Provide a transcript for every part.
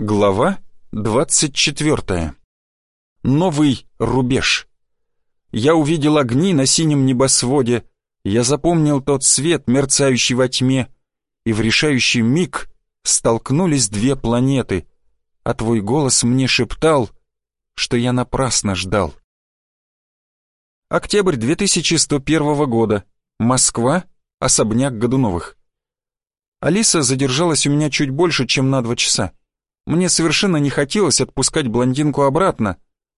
Глава 24. Новый рубеж. Я увидел огни на синем небосводе, я запомнил тот свет, мерцающий во тьме, и в решающий миг столкнулись две планеты, а твой голос мне шептал, что я напрасно ждал. Октябрь 2101 года. Москва. Особняк Годуновых. Алиса задержалась у меня чуть больше, чем на два часа. Мне совершенно не хотелось отпускать блондинку обратно,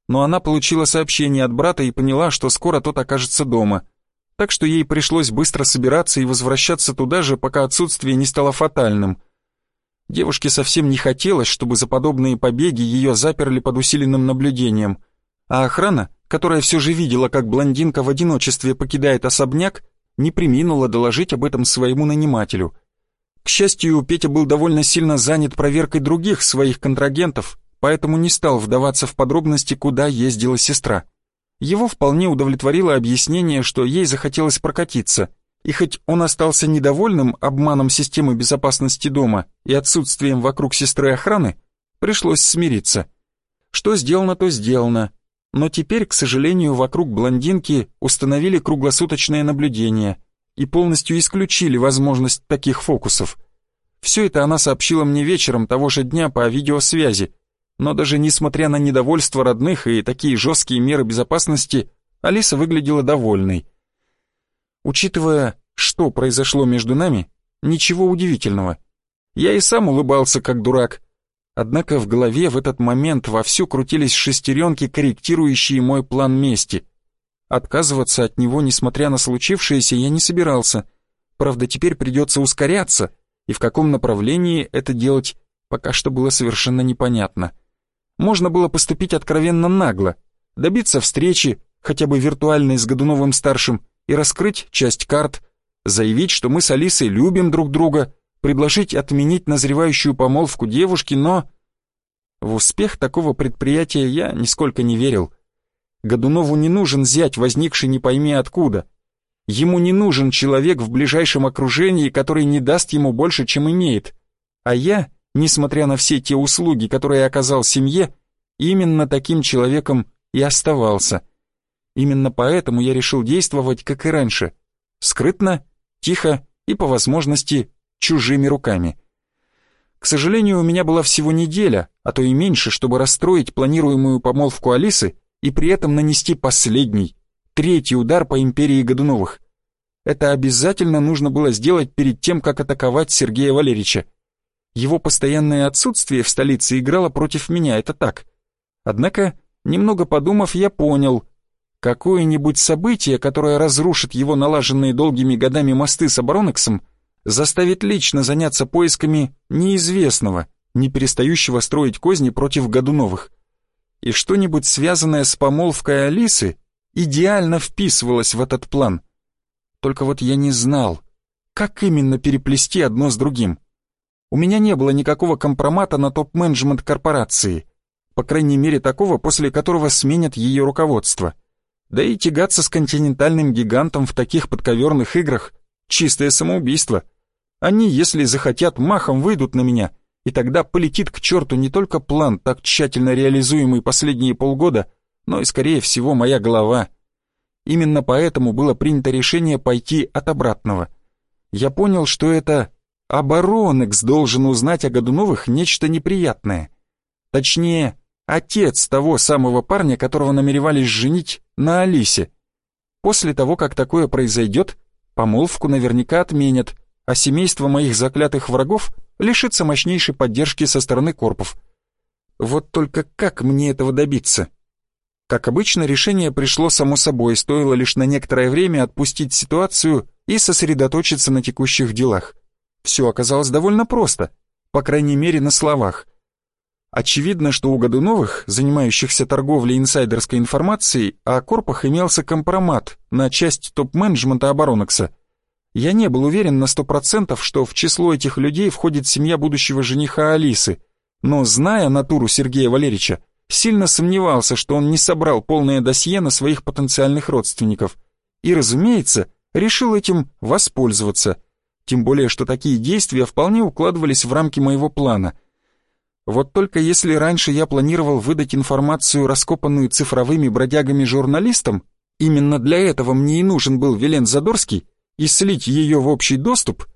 но она получила сообщение от брата и поняла, что скоро тот окажется дома. Так что ей пришлось быстро собираться и возвращаться туда же, пока отсутствие не стало фатальным. Девушке совсем не хотелось, чтобы за подобные побеги ее заперли под усиленным наблюдением, а охрана, которая все же видела, как блондинка в одиночестве покидает особняк, не приминула доложить об этом своему нанимателю — к счастью, Петя был довольно сильно занят проверкой других своих контрагентов, поэтому не стал вдаваться в подробности, куда ездила сестра. Его вполне удовлетворило объяснение, что ей захотелось прокатиться, и хоть он остался недовольным обманом системы безопасности дома и отсутствием вокруг сестры охраны, пришлось смириться. Что сделано, то сделано, но теперь, к сожалению, вокруг блондинки установили круглосуточное наблюдение — и полностью исключили возможность таких фокусов. Все это она сообщила мне вечером того же дня по видеосвязи, но даже несмотря на недовольство родных и такие жесткие меры безопасности, Алиса выглядела довольной. Учитывая, что произошло между нами, ничего удивительного. Я и сам улыбался как дурак. Однако в голове в этот момент вовсю крутились шестеренки, корректирующие мой план мести. Отказываться от него, несмотря на случившееся, я не собирался. Правда, теперь придется ускоряться, и в каком направлении это делать, пока что было совершенно непонятно. Можно было поступить откровенно нагло, добиться встречи, хотя бы виртуальной с Годуновым-старшим, и раскрыть часть карт, заявить, что мы с Алисой любим друг друга, предложить отменить назревающую помолвку девушки, но... В успех такого предприятия я нисколько не верил — Годунову не нужен зять, возникший не пойми откуда. Ему не нужен человек в ближайшем окружении, который не даст ему больше, чем имеет. А я, несмотря на все те услуги, которые оказал семье, именно таким человеком и оставался. Именно поэтому я решил действовать, как и раньше. Скрытно, тихо и, по возможности, чужими руками. К сожалению, у меня была всего неделя, а то и меньше, чтобы расстроить планируемую помолвку Алисы и при этом нанести последний, третий удар по империи Годуновых. Это обязательно нужно было сделать перед тем, как атаковать Сергея Валерьевича. Его постоянное отсутствие в столице играло против меня, это так. Однако, немного подумав, я понял, какое-нибудь событие, которое разрушит его налаженные долгими годами мосты с Оборонексом, заставит лично заняться поисками неизвестного, не перестающего строить козни против Годуновых и что-нибудь связанное с помолвкой Алисы идеально вписывалось в этот план. Только вот я не знал, как именно переплести одно с другим. У меня не было никакого компромата на топ-менеджмент корпорации, по крайней мере такого, после которого сменят ее руководство. Да и тягаться с континентальным гигантом в таких подковерных играх — чистое самоубийство. Они, если захотят, махом выйдут на меня — и тогда полетит к черту не только план, так тщательно реализуемый последние полгода, но и, скорее всего, моя голова. Именно поэтому было принято решение пойти от обратного. Я понял, что это оборонекс должен узнать о Годуновых нечто неприятное. Точнее, отец того самого парня, которого намеревались женить на Алисе. После того, как такое произойдет, помолвку наверняка отменят, а семейство моих заклятых врагов лишится мощнейшей поддержки со стороны корпов. Вот только как мне этого добиться? Как обычно, решение пришло само собой, стоило лишь на некоторое время отпустить ситуацию и сосредоточиться на текущих делах. Все оказалось довольно просто, по крайней мере на словах. Очевидно, что у Годуновых, занимающихся торговлей инсайдерской информацией, о корпах имелся компромат на часть топ-менеджмента Оборонокса — я не был уверен на сто процентов, что в число этих людей входит семья будущего жениха Алисы, но, зная натуру Сергея Валерьевича, сильно сомневался, что он не собрал полное досье на своих потенциальных родственников. И, разумеется, решил этим воспользоваться, тем более, что такие действия вполне укладывались в рамки моего плана. Вот только если раньше я планировал выдать информацию, раскопанную цифровыми бродягами-журналистам, именно для этого мне и нужен был Вилен Задорский, и слить ее в общий доступ,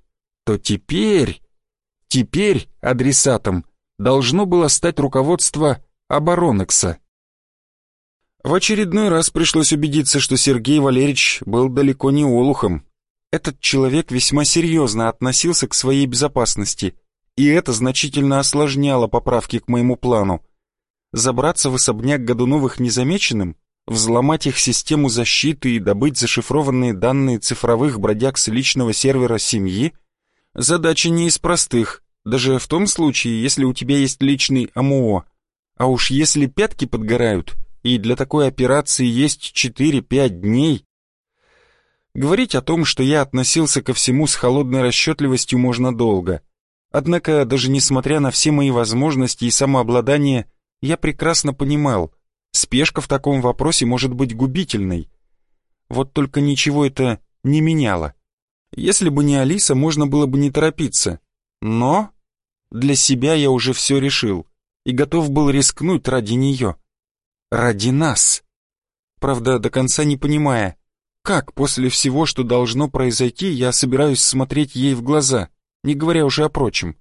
то теперь, теперь адресатом должно было стать руководство Оборонекса. В очередной раз пришлось убедиться, что Сергей Валерьевич был далеко не олухом. Этот человек весьма серьезно относился к своей безопасности, и это значительно осложняло поправки к моему плану. Забраться в особняк Годуновых незамеченным, взломать их систему защиты и добыть зашифрованные данные цифровых бродяг с личного сервера семьи – задача не из простых, даже в том случае, если у тебя есть личный АМО. А уж если пятки подгорают, и для такой операции есть 4-5 дней, Говорить о том, что я относился ко всему с холодной расчетливостью можно долго. Однако, даже несмотря на все мои возможности и самообладание, я прекрасно понимал, спешка в таком вопросе может быть губительной. Вот только ничего это не меняло. Если бы не Алиса, можно было бы не торопиться. Но для себя я уже все решил и готов был рискнуть ради нее. Ради нас. Правда, до конца не понимая, как после всего, что должно произойти, я собираюсь смотреть ей в глаза, не говоря уже о прочем?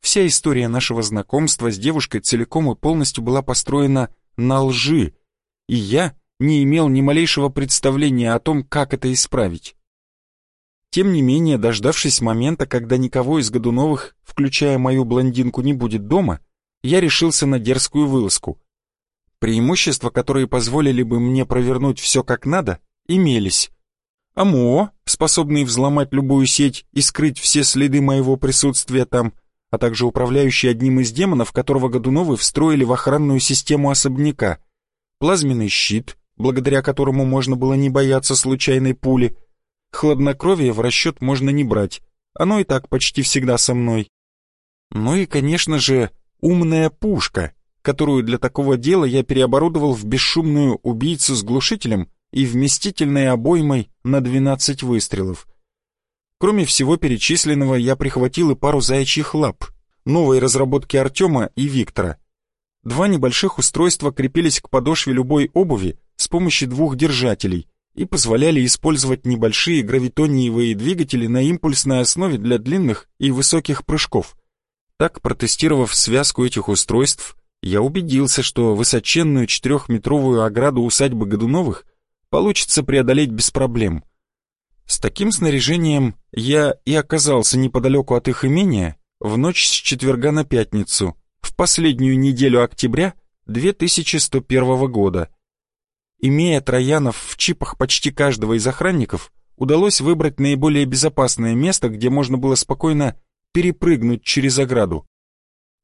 Вся история нашего знакомства с девушкой целиком и полностью была построена на лжи, и я не имел ни малейшего представления о том, как это исправить. Тем не менее, дождавшись момента, когда никого из Годуновых, включая мою блондинку, не будет дома, я решился на дерзкую вылазку. Преимущества, которые позволили бы мне провернуть все как надо, имелись. АМО, способный взломать любую сеть и скрыть все следы моего присутствия там, а также управляющий одним из демонов, которого Годуновы встроили в охранную систему особняка, плазменный щит, благодаря которому можно было не бояться случайной пули, хладнокровие в расчет можно не брать, оно и так почти всегда со мной. Ну и, конечно же, умная пушка, которую для такого дела я переоборудовал в бесшумную убийцу с глушителем и вместительной обоймой на 12 выстрелов. Кроме всего перечисленного, я прихватил и пару заячьих лап, новой разработки Артема и Виктора. Два небольших устройства крепились к подошве любой обуви с помощью двух держателей и позволяли использовать небольшие гравитониевые двигатели на импульсной основе для длинных и высоких прыжков. Так, протестировав связку этих устройств, я убедился, что высоченную четырехметровую ограду усадьбы Годуновых получится преодолеть без проблем. С таким снаряжением я и оказался неподалеку от их имения в ночь с четверга на пятницу, в последнюю неделю октября 2101 года. Имея троянов в чипах почти каждого из охранников, удалось выбрать наиболее безопасное место, где можно было спокойно перепрыгнуть через ограду.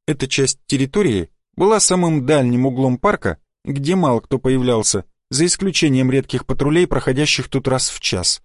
Эта часть территории была самым дальним углом парка, где мало кто появлялся, за исключением редких патрулей, проходящих тут раз в час.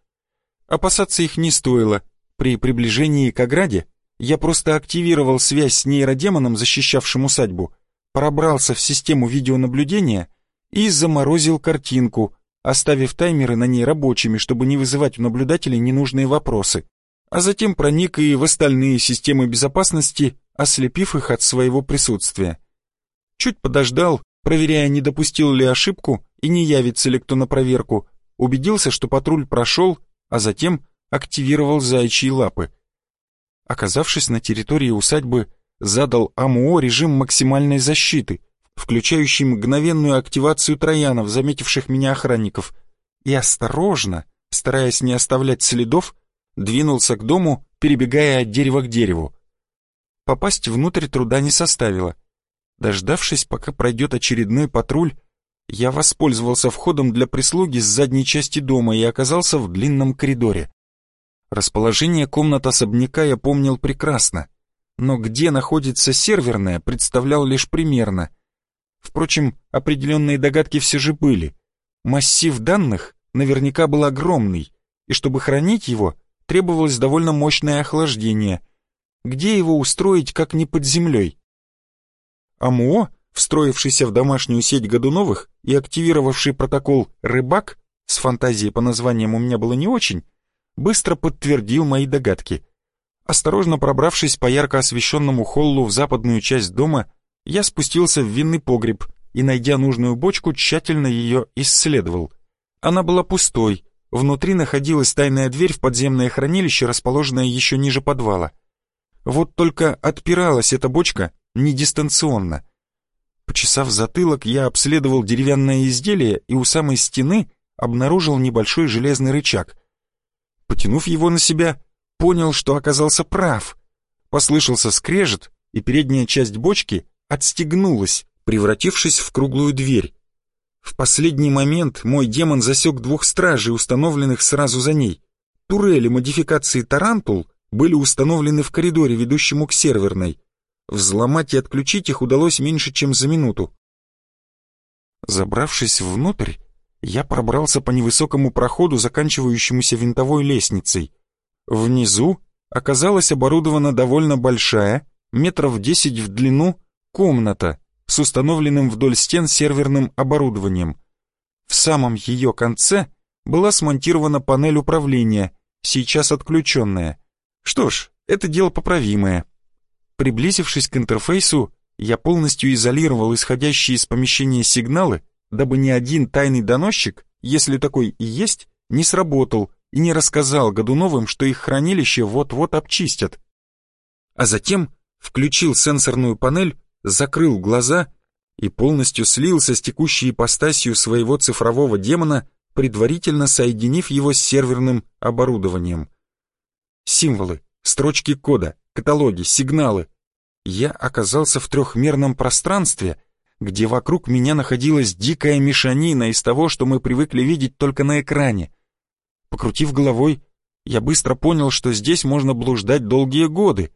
Опасаться их не стоило. При приближении к ограде я просто активировал связь с нейродемоном, защищавшим усадьбу, пробрался в систему видеонаблюдения и заморозил картинку, оставив таймеры на ней рабочими, чтобы не вызывать у наблюдателей ненужные вопросы, а затем проник и в остальные системы безопасности, ослепив их от своего присутствия. Чуть подождал, проверяя, не допустил ли ошибку, и не явится ли кто на проверку, убедился, что патруль прошел, а затем активировал заячьи лапы. Оказавшись на территории усадьбы, задал АМО режим максимальной защиты, включающий мгновенную активацию троянов, заметивших меня охранников, и осторожно, стараясь не оставлять следов, двинулся к дому, перебегая от дерева к дереву. Попасть внутрь труда не составило. Дождавшись, пока пройдет очередной патруль, я воспользовался входом для прислуги с задней части дома и оказался в длинном коридоре. Расположение комнат особняка я помнил прекрасно, но где находится серверная, представлял лишь примерно. Впрочем, определенные догадки все же были. Массив данных наверняка был огромный, и чтобы хранить его, требовалось довольно мощное охлаждение. Где его устроить, как не под землей? АМО встроившийся в домашнюю сеть Годуновых и активировавший протокол «Рыбак», с фантазией по названиям у меня было не очень, быстро подтвердил мои догадки. Осторожно пробравшись по ярко освещенному холлу в западную часть дома, я спустился в винный погреб и, найдя нужную бочку, тщательно ее исследовал. Она была пустой, внутри находилась тайная дверь в подземное хранилище, расположенное еще ниже подвала. Вот только отпиралась эта бочка не дистанционно. Почесав затылок, я обследовал деревянное изделие и у самой стены обнаружил небольшой железный рычаг. Потянув его на себя, понял, что оказался прав. Послышался скрежет, и передняя часть бочки отстегнулась, превратившись в круглую дверь. В последний момент мой демон засек двух стражей, установленных сразу за ней. Турели модификации «Тарантул» были установлены в коридоре, ведущему к серверной. Взломать и отключить их удалось меньше, чем за минуту. Забравшись внутрь, я пробрался по невысокому проходу, заканчивающемуся винтовой лестницей. Внизу оказалась оборудована довольно большая, метров десять в длину, комната с установленным вдоль стен серверным оборудованием. В самом ее конце была смонтирована панель управления, сейчас отключенная. Что ж, это дело поправимое. Приблизившись к интерфейсу, я полностью изолировал исходящие из помещения сигналы, дабы ни один тайный доносчик, если такой и есть, не сработал и не рассказал Годуновым, что их хранилище вот-вот обчистят. А затем включил сенсорную панель, закрыл глаза и полностью слился с текущей ипостасью своего цифрового демона, предварительно соединив его с серверным оборудованием. Символы, строчки кода, каталоги, сигналы. Я оказался в трехмерном пространстве, где вокруг меня находилась дикая мешанина из того, что мы привыкли видеть только на экране. Покрутив головой, я быстро понял, что здесь можно блуждать долгие годы,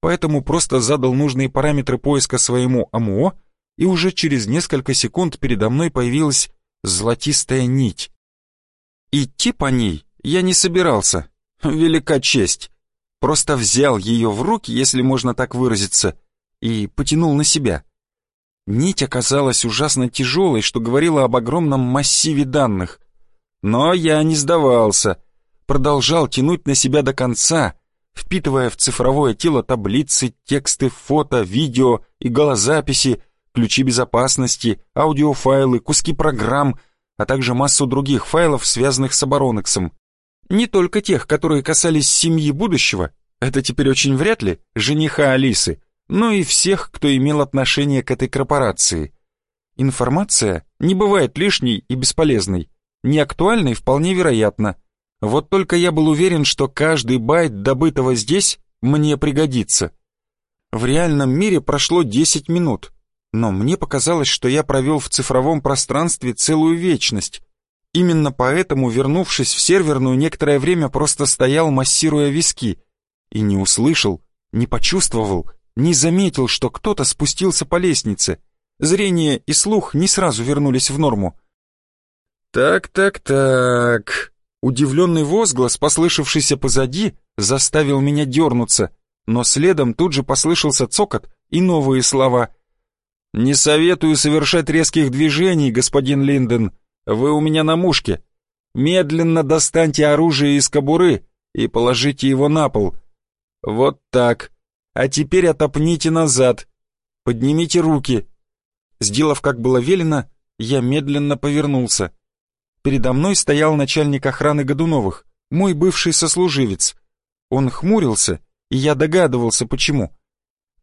поэтому просто задал нужные параметры поиска своему АМО, и уже через несколько секунд передо мной появилась золотистая нить. Идти по ней я не собирался, велика честь. Просто взял ее в руки, если можно так выразиться, и потянул на себя. Нить оказалась ужасно тяжелой, что говорило об огромном массиве данных. Но я не сдавался, продолжал тянуть на себя до конца, впитывая в цифровое тело таблицы, тексты, фото, видео и голозаписи, ключи безопасности, аудиофайлы, куски программ, а также массу других файлов, связанных с оборонексом. Не только тех, которые касались семьи будущего, это теперь очень вряд ли, жениха Алисы, но и всех, кто имел отношение к этой корпорации. Информация не бывает лишней и бесполезной, неактуальной вполне вероятно. Вот только я был уверен, что каждый байт добытого здесь мне пригодится. В реальном мире прошло 10 минут, но мне показалось, что я провел в цифровом пространстве целую вечность. Именно поэтому, вернувшись в серверную, некоторое время просто стоял, массируя виски, и не услышал, не почувствовал, не заметил, что кто-то спустился по лестнице. Зрение и слух не сразу вернулись в норму. «Так, так, так...» Удивленный возглас, послышавшийся позади, заставил меня дернуться, но следом тут же послышался цокот и новые слова. «Не советую совершать резких движений, господин Линден. Вы у меня на мушке. Медленно достаньте оружие из кобуры и положите его на пол. Вот так. А теперь отопните назад. Поднимите руки». Сделав, как было велено, я медленно повернулся. Передо мной стоял начальник охраны Годуновых, мой бывший сослуживец. Он хмурился, и я догадывался, почему.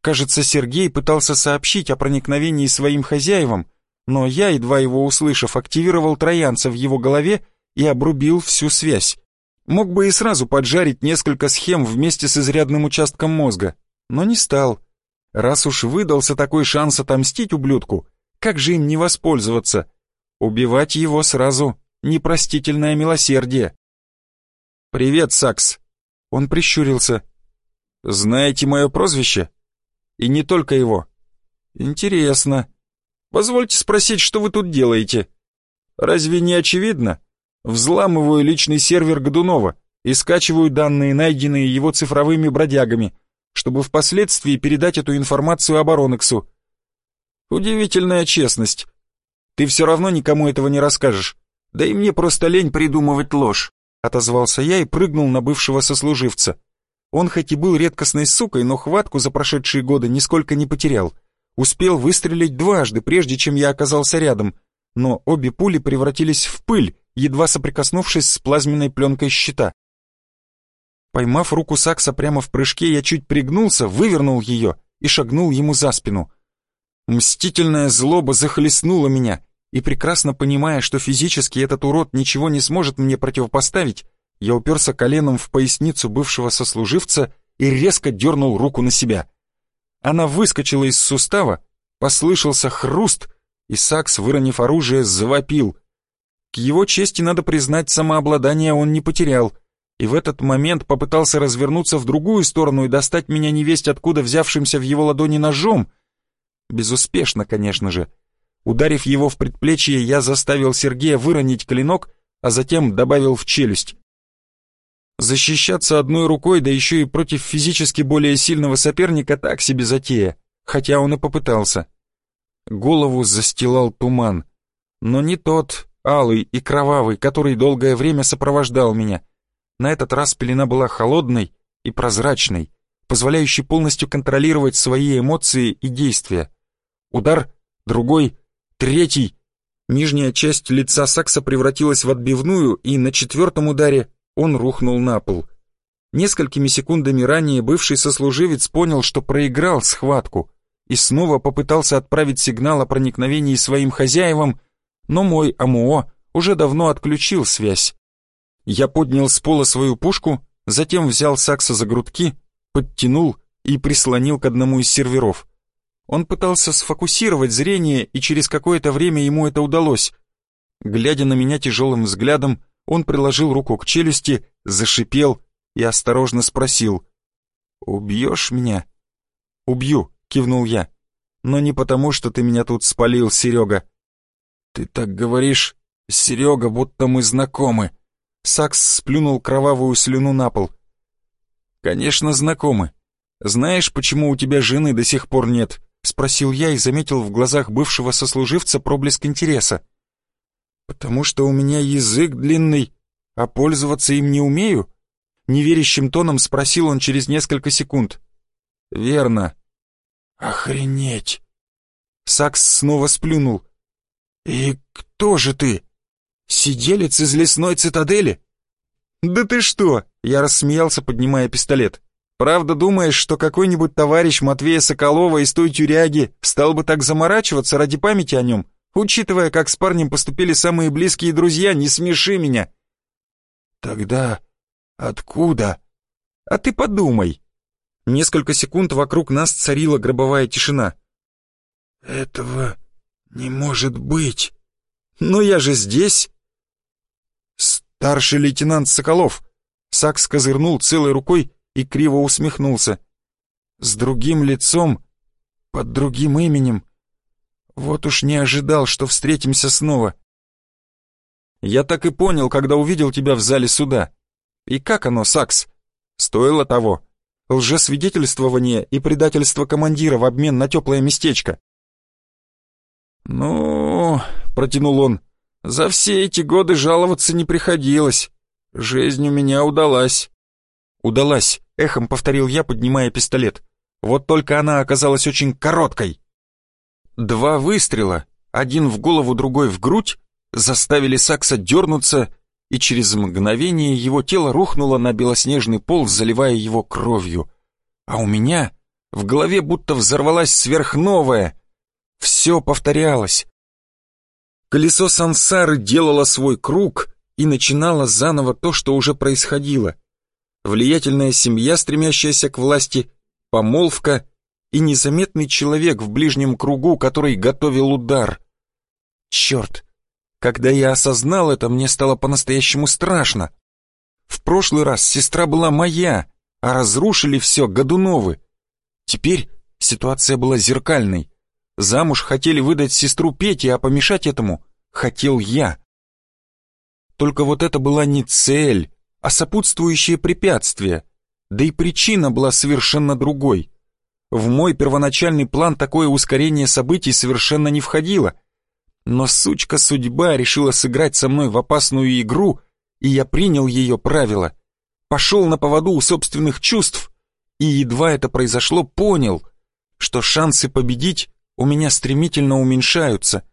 Кажется, Сергей пытался сообщить о проникновении своим хозяевам, но я, едва его услышав, активировал троянца в его голове и обрубил всю связь. Мог бы и сразу поджарить несколько схем вместе с изрядным участком мозга, но не стал. Раз уж выдался такой шанс отомстить ублюдку, как же им не воспользоваться? Убивать его сразу непростительное милосердие. «Привет, Сакс!» Он прищурился. «Знаете мое прозвище?» «И не только его». «Интересно. Позвольте спросить, что вы тут делаете?» «Разве не очевидно? Взламываю личный сервер Годунова и скачиваю данные, найденные его цифровыми бродягами, чтобы впоследствии передать эту информацию оборонексу. Удивительная честность. Ты все равно никому этого не расскажешь. Да и мне просто лень придумывать ложь, отозвался я и прыгнул на бывшего сослуживца. Он хоть и был редкостной сукой, но хватку за прошедшие годы нисколько не потерял. Успел выстрелить дважды, прежде чем я оказался рядом, но обе пули превратились в пыль, едва соприкоснувшись с плазменной пленкой щита. Поймав руку Сакса прямо в прыжке, я чуть пригнулся, вывернул ее и шагнул ему за спину. Мстительная злоба захлестнула меня, и прекрасно понимая, что физически этот урод ничего не сможет мне противопоставить, я уперся коленом в поясницу бывшего сослуживца и резко дернул руку на себя. Она выскочила из сустава, послышался хруст, и Сакс, выронив оружие, завопил. К его чести надо признать, самообладание он не потерял, и в этот момент попытался развернуться в другую сторону и достать меня невесть откуда взявшимся в его ладони ножом. Безуспешно, конечно же. Ударив его в предплечье, я заставил Сергея выронить клинок, а затем добавил в челюсть. Защищаться одной рукой, да еще и против физически более сильного соперника, так себе затея, хотя он и попытался. Голову застилал туман, но не тот, алый и кровавый, который долгое время сопровождал меня. На этот раз пелена была холодной и прозрачной, позволяющей полностью контролировать свои эмоции и действия. Удар, другой, третий. Нижняя часть лица Сакса превратилась в отбивную, и на четвертом ударе он рухнул на пол. Несколькими секундами ранее бывший сослуживец понял, что проиграл схватку, и снова попытался отправить сигнал о проникновении своим хозяевам, но мой АМО уже давно отключил связь. Я поднял с пола свою пушку, затем взял Сакса за грудки, подтянул и прислонил к одному из серверов. Он пытался сфокусировать зрение, и через какое-то время ему это удалось. Глядя на меня тяжелым взглядом, он приложил руку к челюсти, зашипел и осторожно спросил. «Убьешь меня?» «Убью», — кивнул я. «Но не потому, что ты меня тут спалил, Серега». «Ты так говоришь, Серега, будто мы знакомы». Сакс сплюнул кровавую слюну на пол. «Конечно, знакомы. Знаешь, почему у тебя жены до сих пор нет?» — спросил я и заметил в глазах бывшего сослуживца проблеск интереса. «Потому что у меня язык длинный, а пользоваться им не умею?» Неверящим тоном спросил он через несколько секунд. «Верно». «Охренеть!» Сакс снова сплюнул. «И кто же ты? Сиделец из лесной цитадели?» «Да ты что?» — я рассмеялся, поднимая пистолет. «Правда думаешь, что какой-нибудь товарищ Матвея Соколова из той тюряги стал бы так заморачиваться ради памяти о нем?» Учитывая, как с парнем поступили самые близкие друзья, не смеши меня. Тогда откуда? А ты подумай. Несколько секунд вокруг нас царила гробовая тишина. Этого не может быть. Но я же здесь. Старший лейтенант Соколов. Сакс козырнул целой рукой и криво усмехнулся. С другим лицом, под другим именем. Вот уж не ожидал, что встретимся снова. Я так и понял, когда увидел тебя в зале суда. И как оно, Сакс? Стоило того. Лжесвидетельствование и предательство командира в обмен на теплое местечко. «Ну...» — протянул он. «За все эти годы жаловаться не приходилось. Жизнь у меня удалась». «Удалась», — эхом повторил я, поднимая пистолет. «Вот только она оказалась очень короткой». Два выстрела, один в голову, другой в грудь, заставили Сакса дернуться, и через мгновение его тело рухнуло на белоснежный пол, заливая его кровью. А у меня в голове будто взорвалась сверхновая. Все повторялось. Колесо сансары делало свой круг и начинало заново то, что уже происходило. Влиятельная семья, стремящаяся к власти, помолвка — и незаметный человек в ближнем кругу, который готовил удар. Черт! Когда я осознал это, мне стало по-настоящему страшно. В прошлый раз сестра была моя, а разрушили все Годуновы. Теперь ситуация была зеркальной. Замуж хотели выдать сестру Пети, а помешать этому хотел я. Только вот это была не цель, а сопутствующее препятствие. Да и причина была совершенно другой. В мой первоначальный план такое ускорение событий совершенно не входило. Но сучка судьба решила сыграть со мной в опасную игру, и я принял ее правила. Пошел на поводу у собственных чувств, и едва это произошло, понял, что шансы победить у меня стремительно уменьшаются.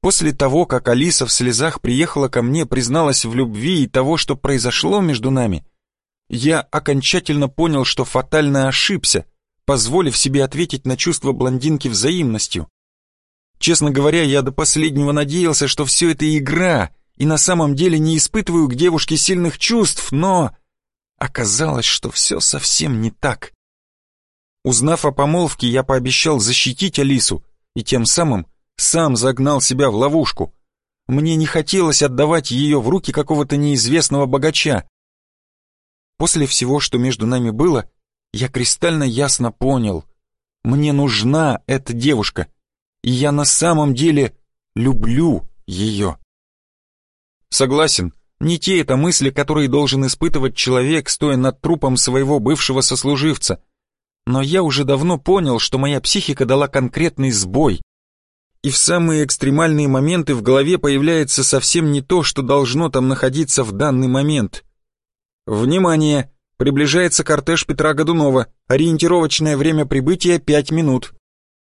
После того, как Алиса в слезах приехала ко мне, призналась в любви и того, что произошло между нами, я окончательно понял, что фатально ошибся, позволив себе ответить на чувство блондинки взаимностью. Честно говоря, я до последнего надеялся, что все это игра, и на самом деле не испытываю к девушке сильных чувств, но... Оказалось, что все совсем не так. Узнав о помолвке, я пообещал защитить Алису и тем самым сам загнал себя в ловушку. Мне не хотелось отдавать ее в руки какого-то неизвестного богача. После всего, что между нами было, я кристально ясно понял. Мне нужна эта девушка, и я на самом деле люблю ее. Согласен, не те это мысли, которые должен испытывать человек, стоя над трупом своего бывшего сослуживца. Но я уже давно понял, что моя психика дала конкретный сбой. И в самые экстремальные моменты в голове появляется совсем не то, что должно там находиться в данный момент. Внимание! Приближается кортеж Петра Годунова. Ориентировочное время прибытия 5 минут.